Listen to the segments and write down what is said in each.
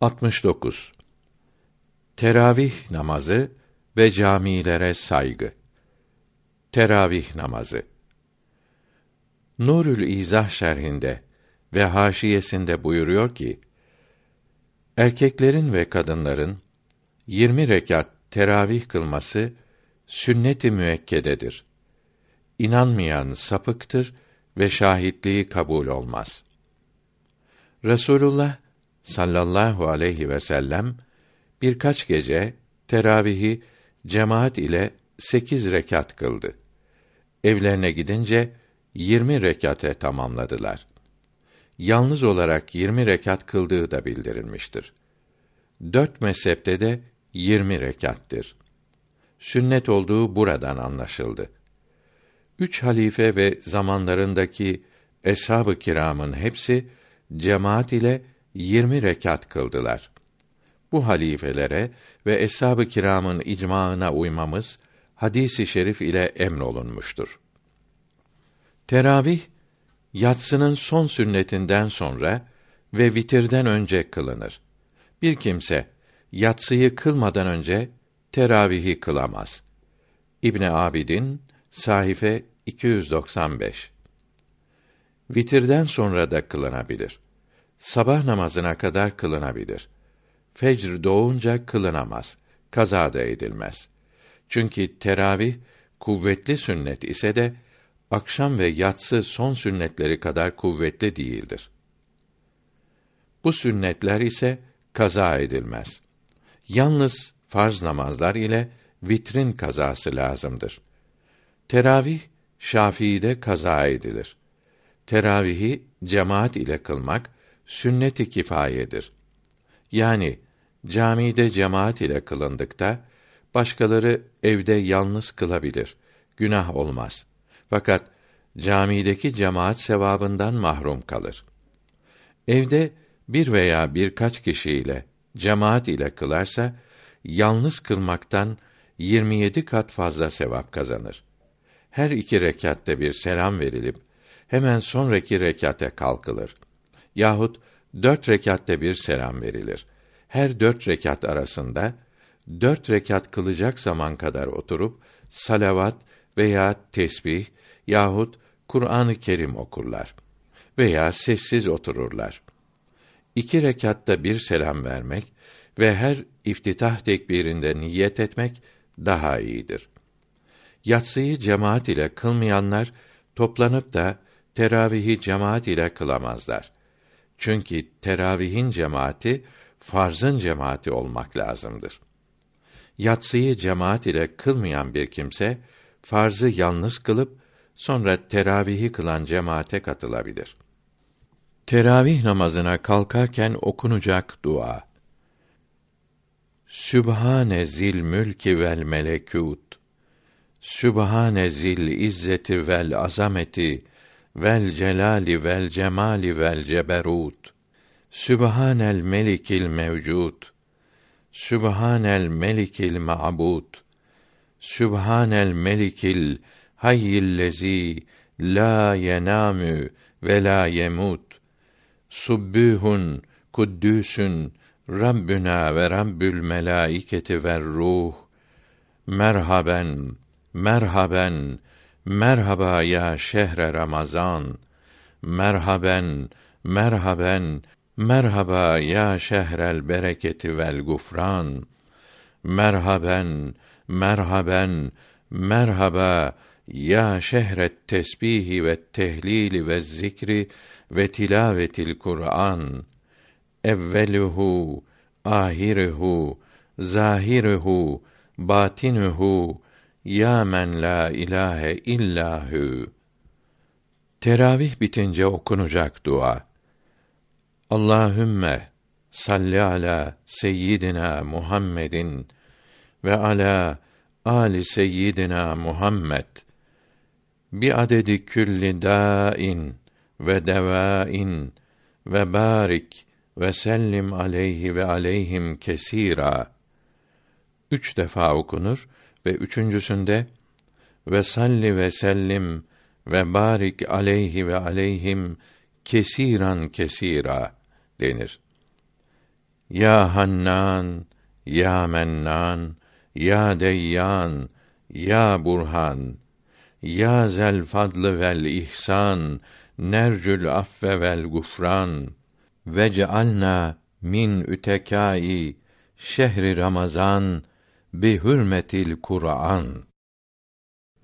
69. Teravih namazı ve camilere saygı. Teravih namazı. Nurül İzah şerhinde ve haşiyesinde buyuruyor ki: Erkeklerin ve kadınların 20 rekat teravih kılması sünnet-i müekkededir. İnanmayan sapıktır ve şahitliği kabul olmaz. Resulullah sallallahu aleyhi ve sellem birkaç gece teravihi cemaat ile sekiz rekat kıldı. Evlerine gidince yirmi rekate tamamladılar. Yalnız olarak yirmi rekat kıldığı da bildirilmiştir. Dört mezhepte de yirmi rekattır. Sünnet olduğu buradan anlaşıldı. Üç halife ve zamanlarındaki eshab-ı kiramın hepsi cemaat ile yirmi rekat kıldılar. Bu halifelere ve eshab-ı kiramın icmaına uymamız hadisi şerif ile emrolunmuştur. Teravih yatsının son sünnetinden sonra ve vitirden önce kılınır. Bir kimse yatsıyı kılmadan önce teravihi kılamaz. İbn Abidin sahife 295 Vitirden sonra da kılınabilir. Sabah namazına kadar kılınabilir. Fecr doğunca kılınamaz. Kaza da edilmez. Çünkü teravih kuvvetli sünnet ise de akşam ve yatsı son sünnetleri kadar kuvvetli değildir. Bu sünnetler ise kaza edilmez. Yalnız farz namazlar ile vitrin kazası lazımdır. Teravih Şafii'de kaza edilir. Teravihi cemaat ile kılmak sünnet-i kifayedir. Yani camide cemaat ile kılındıkta başkaları evde yalnız kılabilir. Günah olmaz. Fakat camideki cemaat sevabından mahrum kalır. Evde bir veya birkaç kişiyle cemaat ile kılarsa yalnız kılmaktan 27 kat fazla sevap kazanır. Her iki rekatte bir selam verilip hemen sonraki rekate kalkılır. Yahut dört rekatte bir selam verilir. Her dört rekat arasında dört rekat kılacak zaman kadar oturup salavat veya tesbih yahut Kur'an-ı Kerim okurlar veya sessiz otururlar. İki rekatta bir selam vermek ve her iftitah tekbirinde niyet etmek daha iyidir. Yatsıyı cemaat ile kılmayanlar toplanıp da teravihi cemaat ile kılamazlar. Çünkü teravihin cemaati farzın cemaati olmak lazımdır. Yatsıyı cemaat ile kılmayan bir kimse farzı yalnız kılıp sonra teravihi kılan cemaate katılabilir. Teravih namazına kalkarken okunacak dua. Sübhane zil mülki vel melekut. Sübhane zil izzeti vel azameti vel celali vel cemali vel ceberut. Sübhanel melikil mevcud. Sübhanel melikil ma'bud. Sübhanel melikil hayyillezî la yenamü ve la yemut. Subbuhun kuddüsün Rabbuna ve Rabbül melaiketi ve ruh. Merhaben, merhaben, merhaba ya şehre Ramazan. Merhaben, merhaben, merhaba ya şehrel bereketi vel gufran. Merhaben, merhaben, merhaba ya şehret tesbihi ve tehlili ve zikri ve tilavetil Kur'an evveluhu ahiruhu zahiruhu batinuhu ya men la ilahe illahu Teravih bitince okunacak dua. Allahümme salli ala seyyidina Muhammedin ve ala ali seyyidina Muhammed bi adedi külli dain ve devain ve barik ve sellim aleyhi ve aleyhim kesira. Üç defa okunur ve üçüncüsünde ve salli ve sellim ve barik aleyhi ve aleyhim kesiran kesira denir. Ya Hannan, Ya Mennan, Ya Deyyan, Ya Burhan, Ya zel fadlı vel ihsan, nercül affe vel gufran ve cealna min ütekai şehri Ramazan bi hürmetil Kur'an.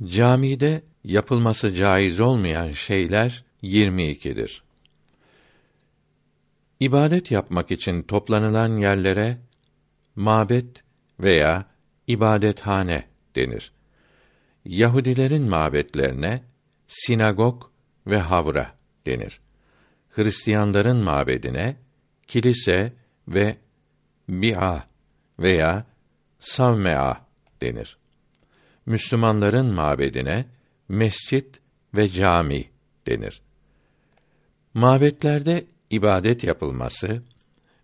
Camide yapılması caiz olmayan şeyler 22'dir. İbadet yapmak için toplanılan yerlere mabet veya ibadethane denir. Yahudilerin mabetlerine sinagog ve havra denir. Hristiyanların mabedine kilise ve bi'a veya savmea denir. Müslümanların mabedine mescit ve cami denir. Mabetlerde ibadet yapılması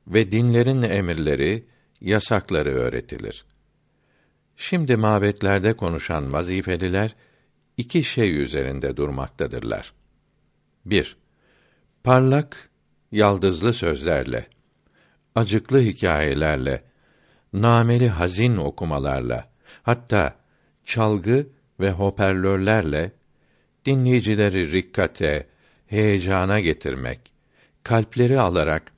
ve dinlerin emirleri, yasakları öğretilir. Şimdi mabetlerde konuşan vazifeliler iki şey üzerinde durmaktadırlar. 1. Parlak, yaldızlı sözlerle, acıklı hikayelerle, nameli hazin okumalarla, hatta çalgı ve hoparlörlerle dinleyicileri rikkate, heyecana getirmek, kalpleri alarak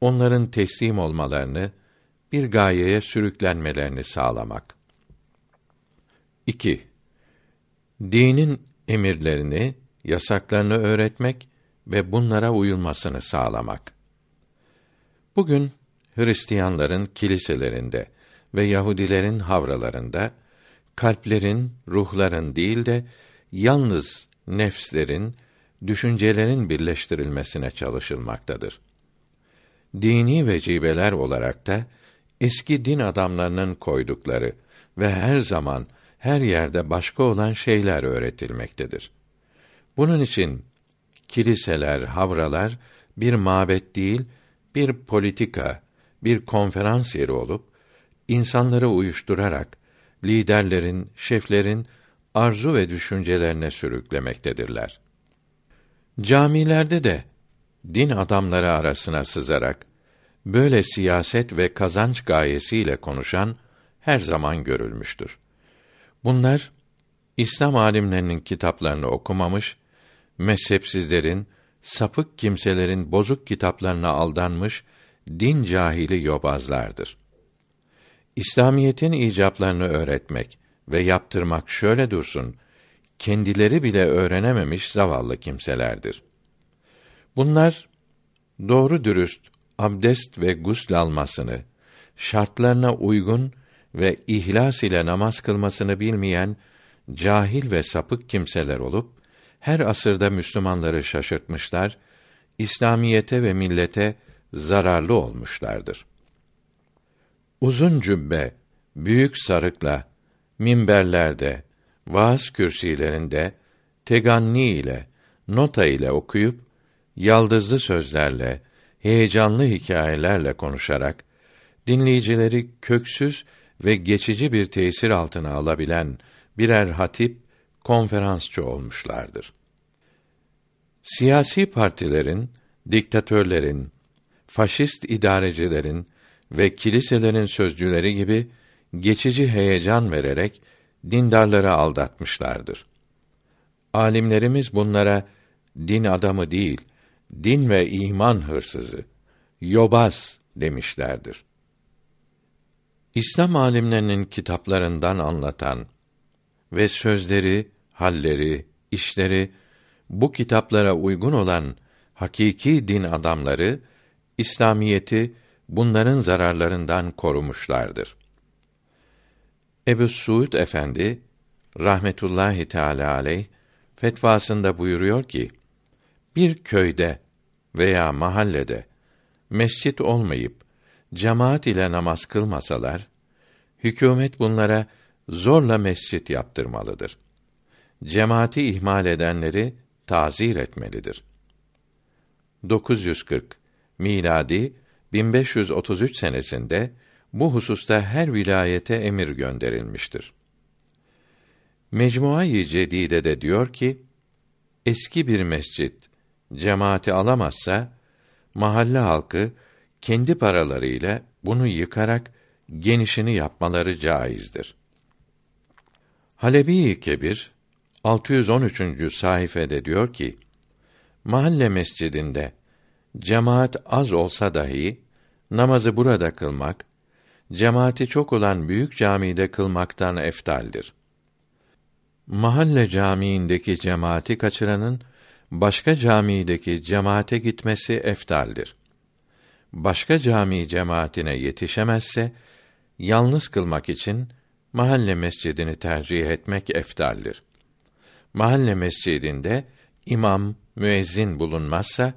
onların teslim olmalarını, bir gayeye sürüklenmelerini sağlamak. 2. Dinin emirlerini, yasaklarını öğretmek ve bunlara uyulmasını sağlamak. Bugün Hristiyanların kiliselerinde ve Yahudilerin havralarında kalplerin, ruhların değil de yalnız nefslerin, düşüncelerin birleştirilmesine çalışılmaktadır. Dini vecibeler olarak da eski din adamlarının koydukları ve her zaman her yerde başka olan şeyler öğretilmektedir. Bunun için kiliseler, havralar bir mabet değil, bir politika, bir konferans yeri olup insanları uyuşturarak liderlerin, şeflerin arzu ve düşüncelerine sürüklemektedirler. Camilerde de din adamları arasına sızarak böyle siyaset ve kazanç gayesiyle konuşan her zaman görülmüştür. Bunlar İslam alimlerinin kitaplarını okumamış, mezhepsizlerin, sapık kimselerin bozuk kitaplarına aldanmış din cahili yobazlardır. İslamiyetin icaplarını öğretmek ve yaptırmak şöyle dursun, kendileri bile öğrenememiş zavallı kimselerdir. Bunlar doğru dürüst abdest ve gusl almasını, şartlarına uygun ve ihlas ile namaz kılmasını bilmeyen cahil ve sapık kimseler olup her asırda Müslümanları şaşırtmışlar, İslamiyete ve millete zararlı olmuşlardır. Uzun cübbe, büyük sarıkla minberlerde, vaaz kürsülerinde teganni ile, nota ile okuyup yaldızlı sözlerle, heyecanlı hikayelerle konuşarak dinleyicileri köksüz ve geçici bir tesir altına alabilen birer hatip, konferansçı olmuşlardır. Siyasi partilerin, diktatörlerin, faşist idarecilerin ve kiliselerin sözcüleri gibi geçici heyecan vererek dindarları aldatmışlardır. Alimlerimiz bunlara din adamı değil, din ve iman hırsızı, yobaz demişlerdir. İslam alimlerinin kitaplarından anlatan ve sözleri, halleri, işleri bu kitaplara uygun olan hakiki din adamları İslamiyeti bunların zararlarından korumuşlardır. Ebu Suud Efendi rahmetullahi teala aleyh fetvasında buyuruyor ki bir köyde veya mahallede mescit olmayıp cemaat ile namaz kılmasalar hükümet bunlara zorla mescit yaptırmalıdır. Cemaati ihmal edenleri tazir etmelidir. 940 miladi 1533 senesinde bu hususta her vilayete emir gönderilmiştir. Mecmuayı Cedide de diyor ki, eski bir mescit cemaati alamazsa mahalle halkı kendi paralarıyla bunu yıkarak genişini yapmaları caizdir. Halebi Kebir 613. sayfede diyor ki: Mahalle mescidinde cemaat az olsa dahi namazı burada kılmak cemaati çok olan büyük camide kılmaktan eftaldir. Mahalle camiindeki cemaati kaçıranın başka camideki cemaate gitmesi eftaldir. Başka cami cemaatine yetişemezse yalnız kılmak için mahalle mescidini tercih etmek eftaldir. Mahalle mescidinde imam, müezzin bulunmazsa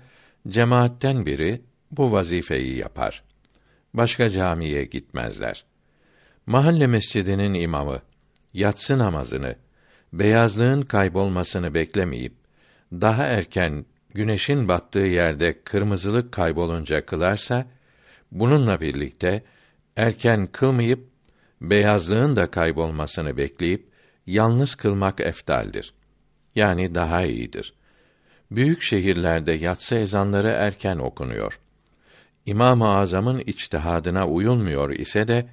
cemaatten biri bu vazifeyi yapar. Başka camiye gitmezler. Mahalle mescidinin imamı yatsı namazını beyazlığın kaybolmasını beklemeyip daha erken güneşin battığı yerde kırmızılık kaybolunca kılarsa bununla birlikte erken kılmayıp beyazlığın da kaybolmasını bekleyip yalnız kılmak eftaldir. Yani daha iyidir. Büyük şehirlerde yatsı ezanları erken okunuyor. İmam-ı Azam'ın içtihadına uyulmuyor ise de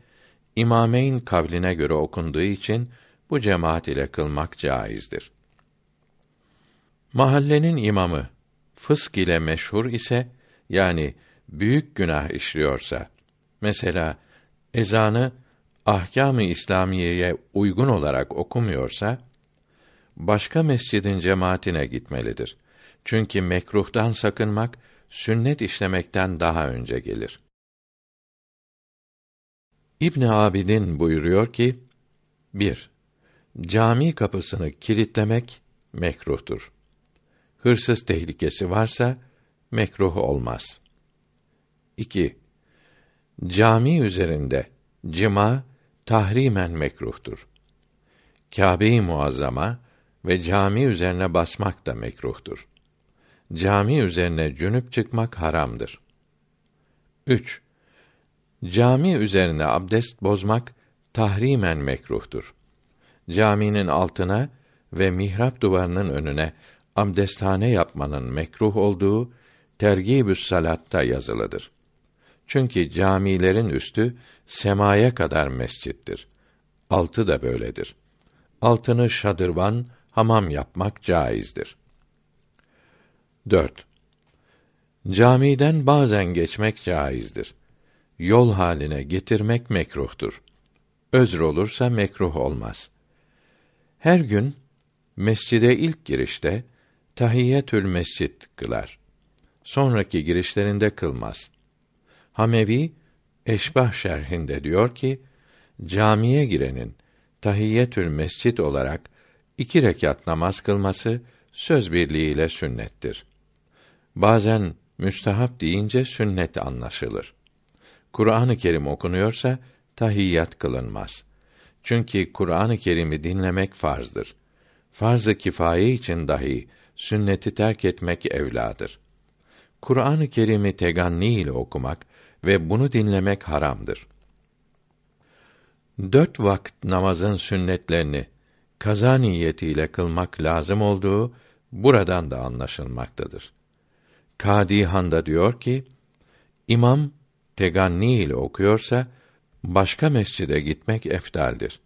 İmameyn kavline göre okunduğu için bu cemaat ile kılmak caizdir. Mahallenin imamı fısk ile meşhur ise yani büyük günah işliyorsa mesela ezanı ahkâm-ı İslamiyeye uygun olarak okumuyorsa başka mescidin cemaatine gitmelidir. Çünkü mekruhtan sakınmak sünnet işlemekten daha önce gelir. İbn Abidin buyuruyor ki: 1. Cami kapısını kilitlemek mekruhtur. Hırsız tehlikesi varsa mekruh olmaz. 2. Cami üzerinde cima tahrimen mekruhtur. Kâbe-i Muazzama ve cami üzerine basmak da mekruhtur. Cami üzerine cünüp çıkmak haramdır. 3. Cami üzerine abdest bozmak tahrimen mekruhtur. Caminin altına ve mihrap duvarının önüne abdesthane yapmanın mekruh olduğu Tergibü's Salat'ta yazılıdır. Çünkü camilerin üstü semaya kadar mescittir. Altı da böyledir. Altını şadırvan, hamam yapmak caizdir. 4. Camiden bazen geçmek caizdir. Yol haline getirmek mekruhtur. Özr olursa mekruh olmaz. Her gün mescide ilk girişte tahiyyetül mescid kılar. Sonraki girişlerinde kılmaz. Hamevi Eşbah şerhinde diyor ki, camiye girenin tahiyyetül mescid olarak iki rekat namaz kılması söz birliğiyle sünnettir. Bazen müstahap deyince sünnet anlaşılır. Kur'an-ı Kerim okunuyorsa tahiyyat kılınmaz. Çünkü Kur'an-ı Kerim'i dinlemek farzdır. Farz-ı kifaye için dahi sünneti terk etmek evladır. Kur'an-ı Kerim'i teganni ile okumak ve bunu dinlemek haramdır. Dört vakit namazın sünnetlerini kaza niyetiyle kılmak lazım olduğu buradan da anlaşılmaktadır. Kadi Handa diyor ki, imam teganni ile okuyorsa, başka mescide gitmek eftaldir.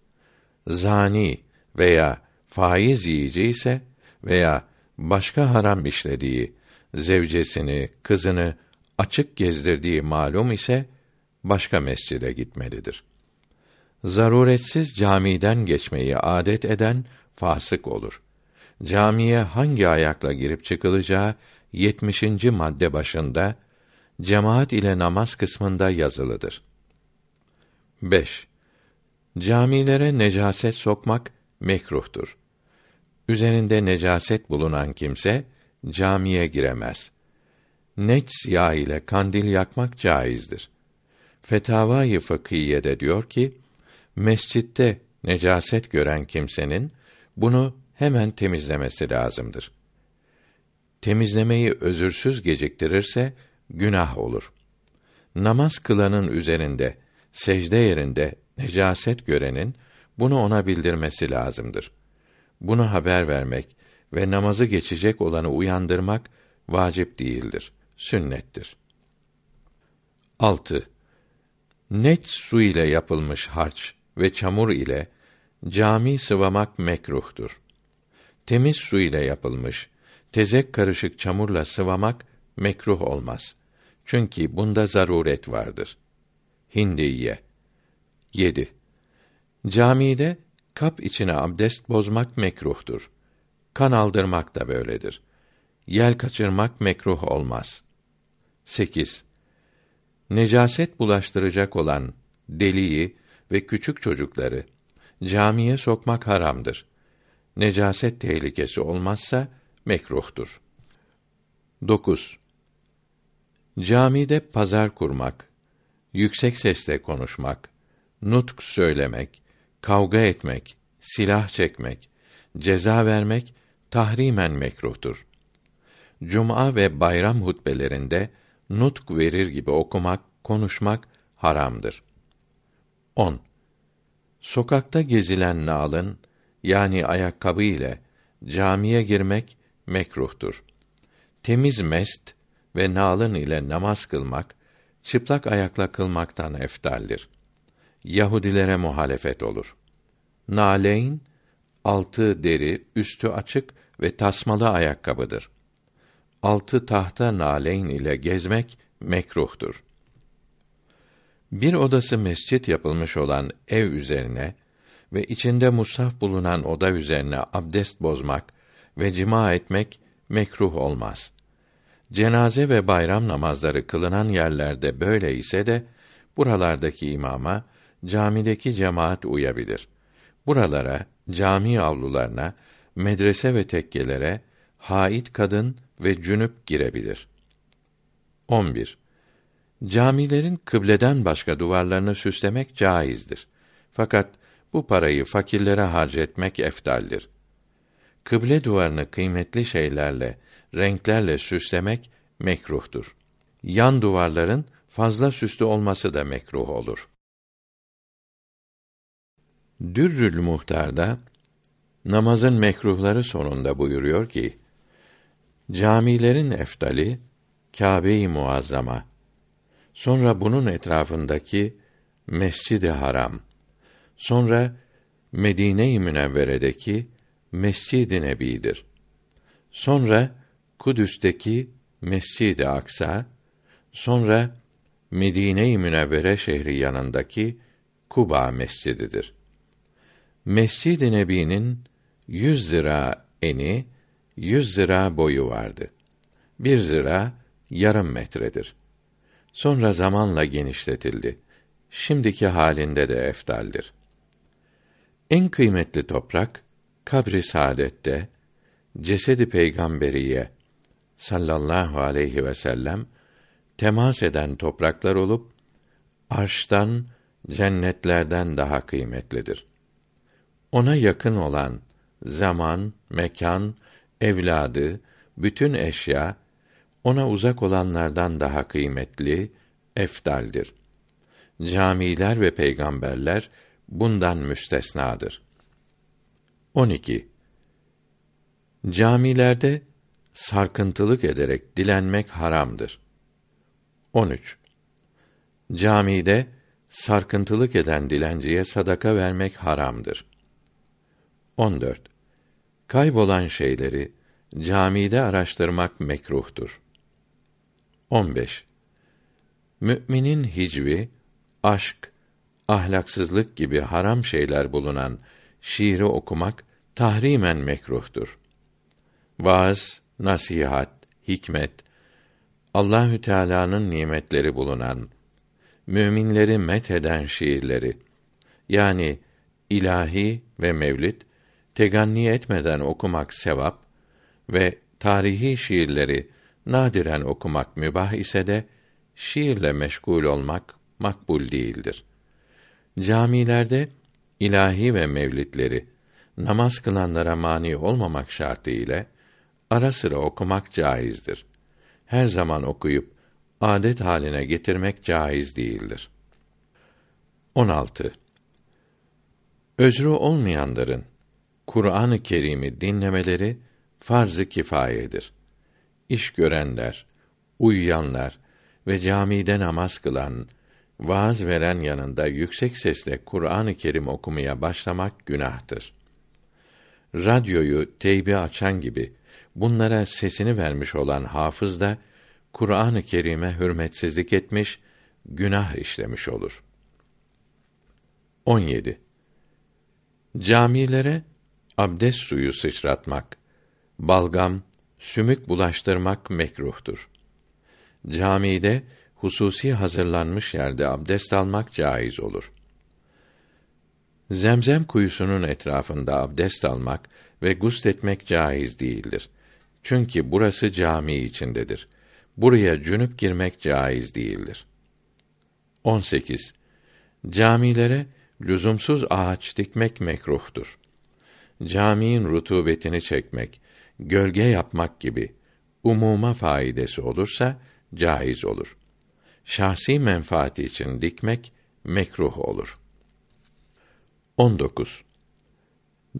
Zani veya faiz yiyici ise veya başka haram işlediği, zevcesini, kızını açık gezdirdiği malum ise başka mescide gitmelidir. Zaruretsiz camiden geçmeyi adet eden fasık olur. Camiye hangi ayakla girip çıkılacağı 70. madde başında cemaat ile namaz kısmında yazılıdır. 5. Camilere necaset sokmak mekruhtur. Üzerinde necaset bulunan kimse camiye giremez. Necs yağ ile kandil yakmak caizdir. Fetavai Fıkhiye de diyor ki, mescitte necaset gören kimsenin bunu hemen temizlemesi lazımdır. Temizlemeyi özürsüz geciktirirse günah olur. Namaz kılanın üzerinde secde yerinde necaset görenin bunu ona bildirmesi lazımdır. Bunu haber vermek ve namazı geçecek olanı uyandırmak vacip değildir, sünnettir. 6. Net su ile yapılmış harç ve çamur ile cami sıvamak mekruhtur. Temiz su ile yapılmış tezek karışık çamurla sıvamak mekruh olmaz. Çünkü bunda zaruret vardır. Hindiye 7. Camide kap içine abdest bozmak mekruhtur. Kan aldırmak da böyledir. Yel kaçırmak mekruh olmaz. 8. Necaset bulaştıracak olan deliyi ve küçük çocukları camiye sokmak haramdır. Necaset tehlikesi olmazsa mekruhtur. 9. Camide pazar kurmak, yüksek sesle konuşmak, nutk söylemek, kavga etmek, silah çekmek, ceza vermek tahrimen mekruhtur. Cuma ve bayram hutbelerinde nutk verir gibi okumak, konuşmak haramdır. 10. Sokakta gezilen nalın yani ayakkabı ile camiye girmek mekruhtur. Temiz mest ve nalın ile namaz kılmak çıplak ayakla kılmaktan eftaldir. Yahudilere muhalefet olur. Naleyn altı deri, üstü açık ve tasmalı ayakkabıdır. Altı tahta naleyn ile gezmek mekruhtur. Bir odası mescit yapılmış olan ev üzerine ve içinde musaf bulunan oda üzerine abdest bozmak ve cima etmek mekruh olmaz. Cenaze ve bayram namazları kılınan yerlerde böyle ise de buralardaki imama camideki cemaat uyabilir. Buralara, cami avlularına, medrese ve tekkelere hait kadın ve cünüp girebilir. 11. Camilerin kıbleden başka duvarlarını süslemek caizdir. Fakat bu parayı fakirlere harcetmek eftaldir. Kıble duvarını kıymetli şeylerle, renklerle süslemek mekruhtur. Yan duvarların fazla süslü olması da mekruh olur. Dürrül Muhtar'da namazın mekruhları sonunda buyuruyor ki: Camilerin eftali Kâbe-i Muazzama. Sonra bunun etrafındaki Mescid-i Haram. Sonra Medine-i Münevvere'deki Mescid-i Nebi'dir. Sonra Kudüs'teki Mescid-i Aksa, sonra Medine-i Münevvere şehri yanındaki Kuba Mescididir. Mescid-i Nebi'nin yüz zira eni, yüz zira boyu vardı. Bir zira yarım metredir. Sonra zamanla genişletildi. Şimdiki halinde de eftaldir. En kıymetli toprak kabri saadette cesedi peygamberiye sallallahu aleyhi ve sellem temas eden topraklar olup arştan cennetlerden daha kıymetlidir. Ona yakın olan zaman, mekan, evladı, bütün eşya ona uzak olanlardan daha kıymetli, efdaldir. Camiler ve peygamberler bundan müstesnadır. 12. Camilerde sarkıntılık ederek dilenmek haramdır. 13. Camide sarkıntılık eden dilenciye sadaka vermek haramdır. 14. Kaybolan şeyleri camide araştırmak mekruhtur. 15. Müminin hicvi, aşk, ahlaksızlık gibi haram şeyler bulunan şiiri okumak tahrimen mekruhtur. Vaaz, nasihat, hikmet, Allahü Teala'nın nimetleri bulunan, müminleri met eden şiirleri, yani ilahi ve mevlid, teganni etmeden okumak sevap ve tarihi şiirleri nadiren okumak mübah ise de şiirle meşgul olmak makbul değildir. Camilerde ilahi ve mevlidleri namaz kılanlara mani olmamak şartı ile ara sıra okumak caizdir. Her zaman okuyup adet haline getirmek caiz değildir. 16. Özrü olmayanların Kur'an-ı Kerim'i dinlemeleri farz-ı kifayedir. İş görenler, uyuyanlar ve camide namaz kılan, vaaz veren yanında yüksek sesle Kur'an-ı Kerim okumaya başlamak günahtır. Radyoyu teybi açan gibi bunlara sesini vermiş olan hafız da Kur'an-ı Kerim'e hürmetsizlik etmiş, günah işlemiş olur. 17. Camilere abdest suyu sıçratmak, balgam, sümük bulaştırmak mekruhtur. Camide hususi hazırlanmış yerde abdest almak caiz olur. Zemzem kuyusunun etrafında abdest almak ve gusletmek caiz değildir. Çünkü burası cami içindedir. Buraya cünüp girmek caiz değildir. 18. Camilere lüzumsuz ağaç dikmek mekruhtur. Caminin rutubetini çekmek, gölge yapmak gibi umuma faidesi olursa caiz olur. Şahsi menfaati için dikmek mekruh olur. 19.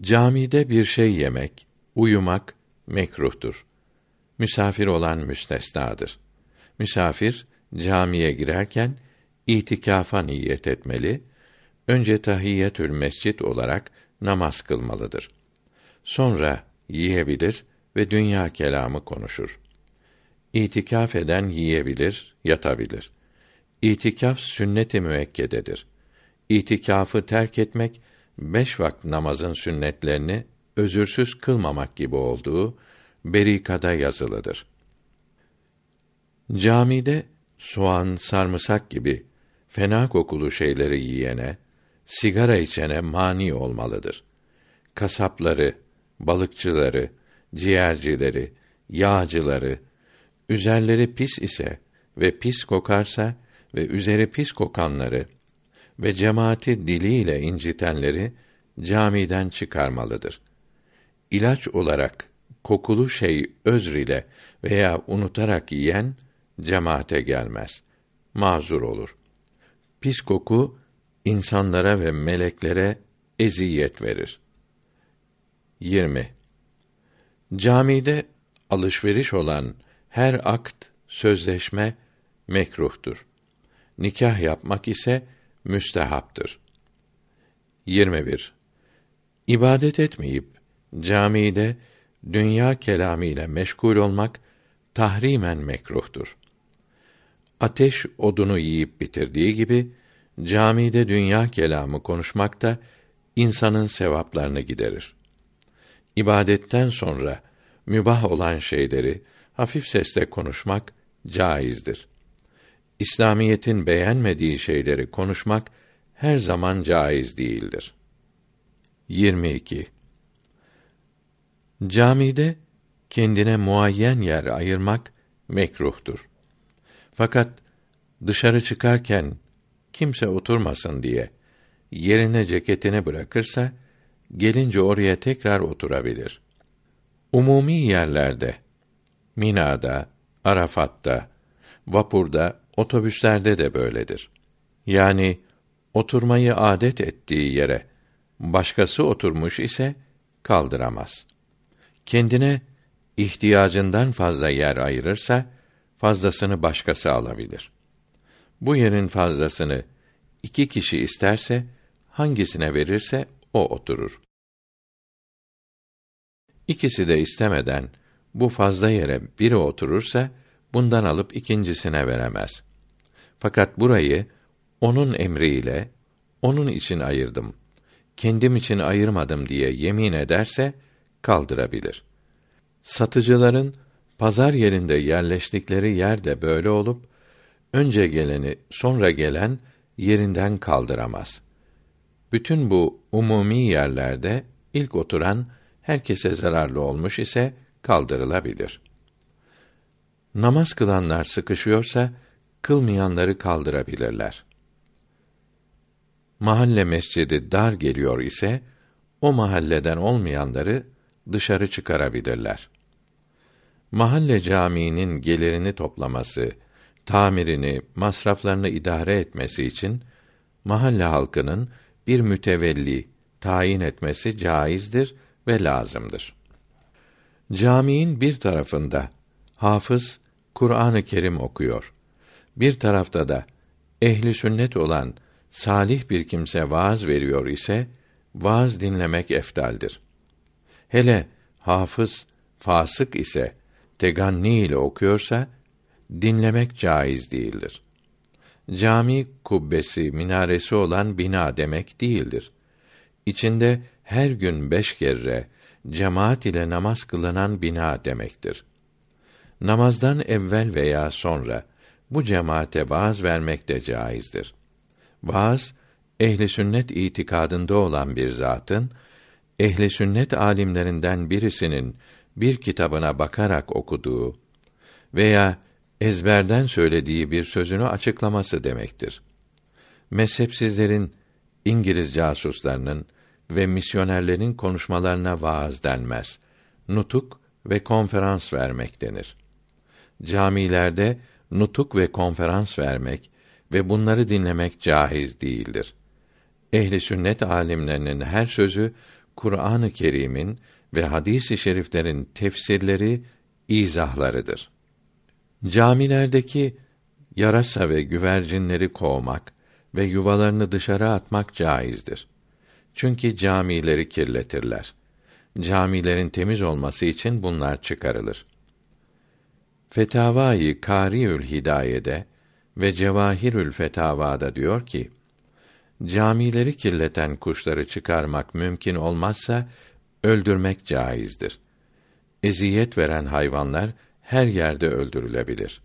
Camide bir şey yemek, uyumak mekruhtur. Misafir olan müstesnadır. Misafir camiye girerken itikafa niyet etmeli, önce tahiyyetül mescit olarak namaz kılmalıdır. Sonra yiyebilir ve dünya kelamı konuşur. İtikaf eden yiyebilir, yatabilir. İtikaf sünnet-i müekkededir. İtikafı terk etmek beş vakit namazın sünnetlerini özürsüz kılmamak gibi olduğu berikada yazılıdır. Camide soğan, sarımsak gibi fena kokulu şeyleri yiyene, sigara içene mani olmalıdır. Kasapları, balıkçıları, ciğercileri, yağcıları, üzerleri pis ise ve pis kokarsa ve üzeri pis kokanları ve cemaati diliyle incitenleri camiden çıkarmalıdır. İlaç olarak kokulu şey özr ile veya unutarak yiyen cemaate gelmez. Mazur olur. Pis koku insanlara ve meleklere eziyet verir. 20. Camide alışveriş olan her akt, sözleşme mekruhtur. Nikah yapmak ise müstehaptır. 21. İbadet etmeyip camide dünya kelamı ile meşgul olmak tahrimen mekruhtur. Ateş odunu yiyip bitirdiği gibi camide dünya kelamı konuşmak da insanın sevaplarını giderir. İbadetten sonra mübah olan şeyleri hafif sesle konuşmak caizdir. İslamiyetin beğenmediği şeyleri konuşmak her zaman caiz değildir. 22. Camide kendine muayyen yer ayırmak mekruhtur. Fakat dışarı çıkarken kimse oturmasın diye yerine ceketini bırakırsa gelince oraya tekrar oturabilir. Umumi yerlerde Mina'da, Arafat'ta, vapurda, otobüslerde de böyledir. Yani oturmayı adet ettiği yere başkası oturmuş ise kaldıramaz. Kendine ihtiyacından fazla yer ayırırsa fazlasını başkası alabilir. Bu yerin fazlasını iki kişi isterse hangisine verirse o oturur. İkisi de istemeden bu fazla yere biri oturursa bundan alıp ikincisine veremez. Fakat burayı onun emriyle onun için ayırdım. Kendim için ayırmadım diye yemin ederse kaldırabilir. Satıcıların pazar yerinde yerleştikleri yer de böyle olup önce geleni sonra gelen yerinden kaldıramaz. Bütün bu umumi yerlerde ilk oturan herkese zararlı olmuş ise kaldırılabilir. Namaz kılanlar sıkışıyorsa kılmayanları kaldırabilirler. Mahalle mescidi dar geliyor ise o mahalleden olmayanları dışarı çıkarabilirler. Mahalle camiinin gelirini toplaması, tamirini, masraflarını idare etmesi için mahalle halkının bir mütevelli tayin etmesi caizdir ve lazımdır. Camiin bir tarafında hafız Kur'an-ı Kerim okuyor. Bir tarafta da ehli sünnet olan salih bir kimse vaaz veriyor ise vaaz dinlemek eftaldir. Hele hafız fasık ise teganni ile okuyorsa dinlemek caiz değildir. Cami kubbesi, minaresi olan bina demek değildir. İçinde her gün beş kere cemaat ile namaz kılınan bina demektir. Namazdan evvel veya sonra bu cemaate vaaz vermek de caizdir. Vaaz ehli sünnet itikadında olan bir zatın ehli sünnet alimlerinden birisinin bir kitabına bakarak okuduğu veya ezberden söylediği bir sözünü açıklaması demektir. Mezhepsizlerin, İngiliz casuslarının ve misyonerlerin konuşmalarına vaaz denmez. Nutuk ve konferans vermek denir. Camilerde nutuk ve konferans vermek ve bunları dinlemek caiz değildir. Ehli sünnet alimlerinin her sözü Kur'an-ı Kerim'in ve hadis-i şeriflerin tefsirleri, izahlarıdır. Camilerdeki yarasa ve güvercinleri kovmak ve yuvalarını dışarı atmak caizdir. Çünkü camileri kirletirler. Camilerin temiz olması için bunlar çıkarılır. Fetavai Kariül Hidaye'de ve Cevahirül Fetavada diyor ki: Camileri kirleten kuşları çıkarmak mümkün olmazsa öldürmek caizdir. Eziyet veren hayvanlar her yerde öldürülebilir.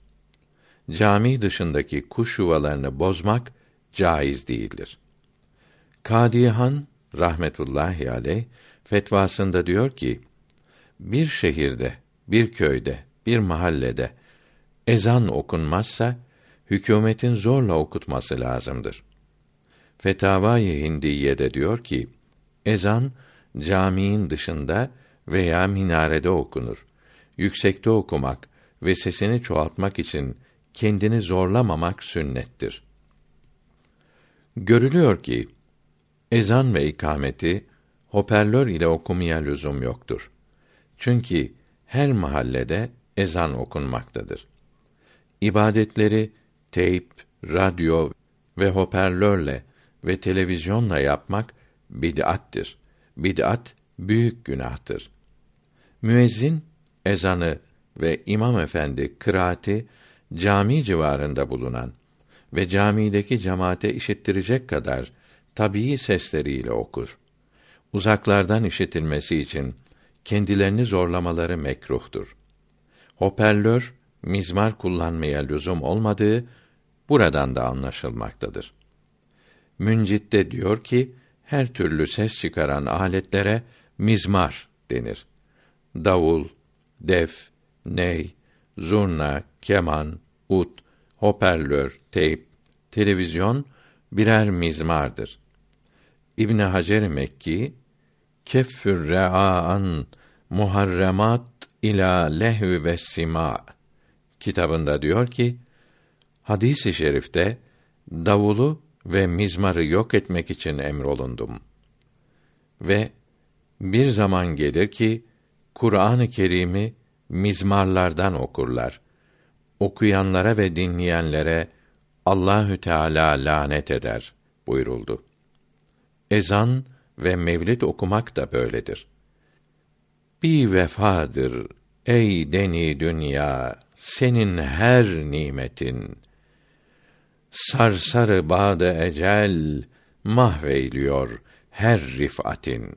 Cami dışındaki kuş yuvalarını bozmak caiz değildir. Kadihan rahmetullahi aleyh fetvasında diyor ki: Bir şehirde, bir köyde, bir mahallede ezan okunmazsa hükümetin zorla okutması lazımdır. Fetavai Hindiye'de diyor ki: Ezan caminin dışında veya minarede okunur. Yüksekte okumak ve sesini çoğaltmak için kendini zorlamamak sünnettir. Görülüyor ki ezan ve ikameti hoparlör ile okumaya lüzum yoktur. Çünkü her mahallede ezan okunmaktadır. İbadetleri teyp, radyo ve hoparlörle ve televizyonla yapmak bid'attir. Bid'at büyük günahtır. Müezzin ezanı ve imam efendi kıraati cami civarında bulunan ve camideki cemaate işittirecek kadar tabii sesleriyle okur. Uzaklardan işitilmesi için kendilerini zorlamaları mekruhtur. Hoparlör, mizmar kullanmaya lüzum olmadığı buradan da anlaşılmaktadır. Müncit'te diyor ki, her türlü ses çıkaran aletlere mizmar denir. Davul, def, ney, zurna, keman, ut, hoparlör, teyp, televizyon birer mizmardır. İbn Hacer Mekki keffür re'an muharremat ila lehü ve sima kitabında diyor ki hadisi i şerifte davulu ve mizmarı yok etmek için emrolundum. Ve bir zaman gelir ki Kur'an-ı Kerim'i mizmarlardan okurlar. Okuyanlara ve dinleyenlere Allahü Teala lanet eder buyuruldu. Ezan ve mevlid okumak da böyledir. Bir vefadır. Ey deni dünya senin her nimetin. Sarsarı bade ecel mahveyliyor her rifatin